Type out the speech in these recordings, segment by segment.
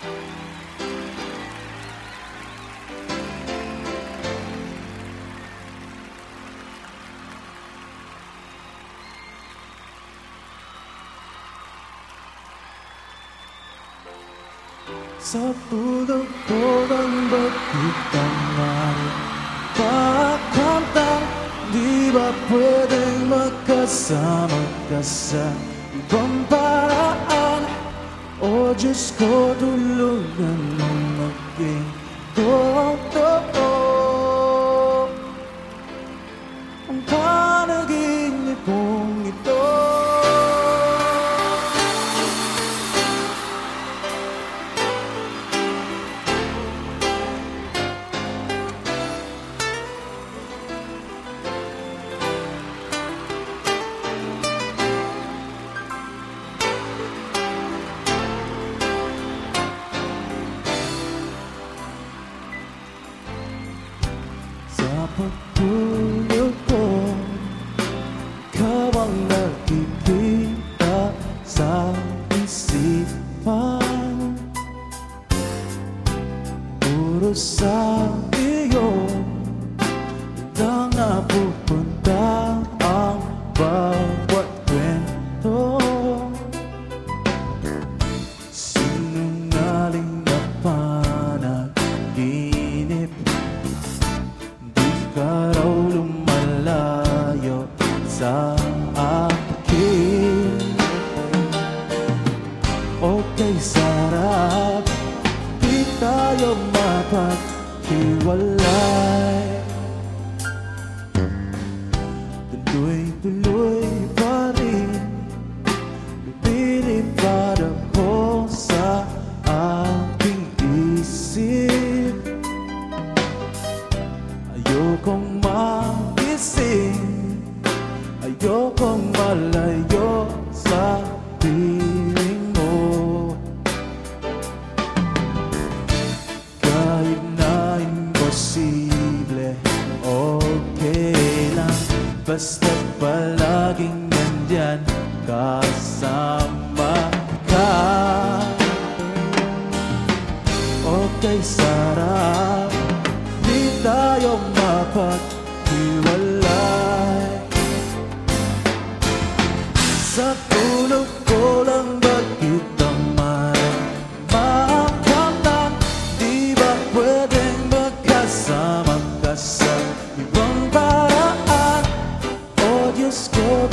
Sabudo koran berkutang Bahkan tak tiba pedang Bersama kesan Kompak O Diyos ko, tulungan mo maging totoo. Sa ko Ikaw ang nagkikita sa isipan. Puro sa iyo. maghiwalay Basta palaging nandyan kasama ka. Okay, sarap. Di tayo mapaghiwalay. Sa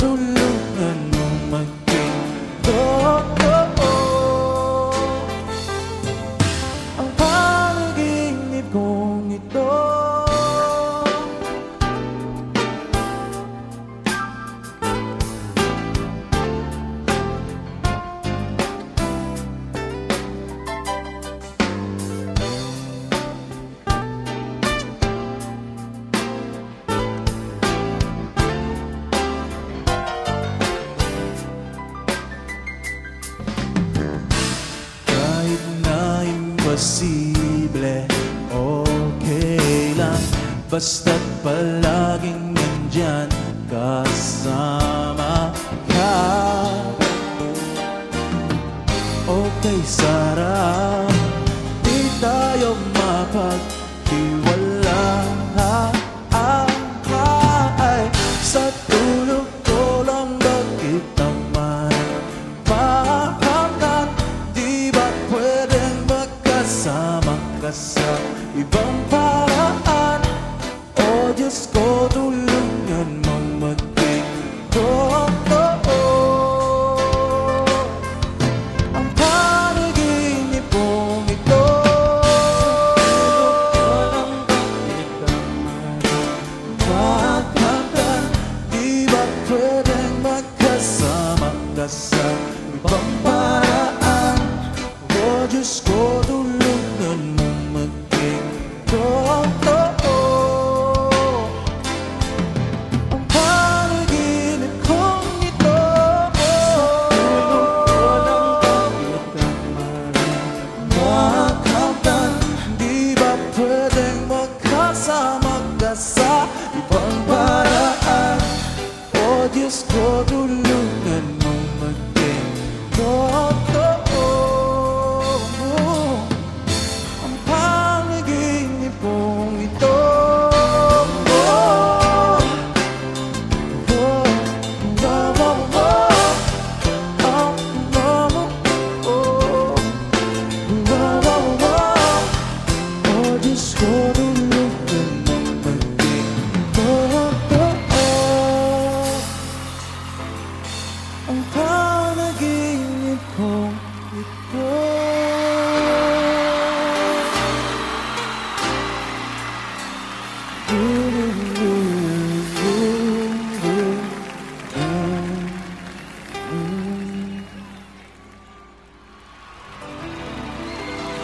dulu denganmu imposible Okay lang Basta't palaging nandyan Kasama ka. Okay, sarap. e vamos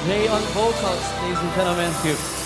Jay on vocals, ladies and gentlemen. Thank you.